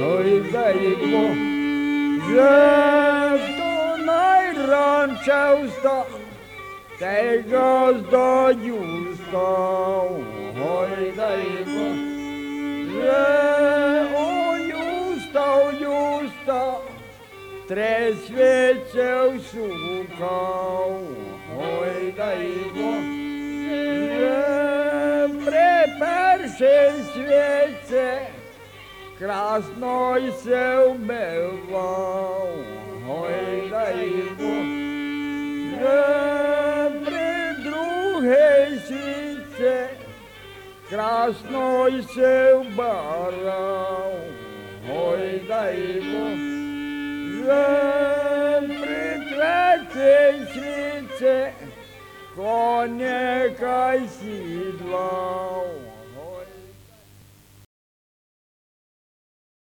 No i zajedło, że to najrącza usta tego zdodził ustą. Oj, zajedło, no że oj usta, oj usta, tres świecił suką. Oj, zajedło, że preperszy świecił Krasno i é seu mevão, oi daí Sempre druhej sice, krasno i é seu barão, oi daí Sempre tretej sice, konjekaj sidlão.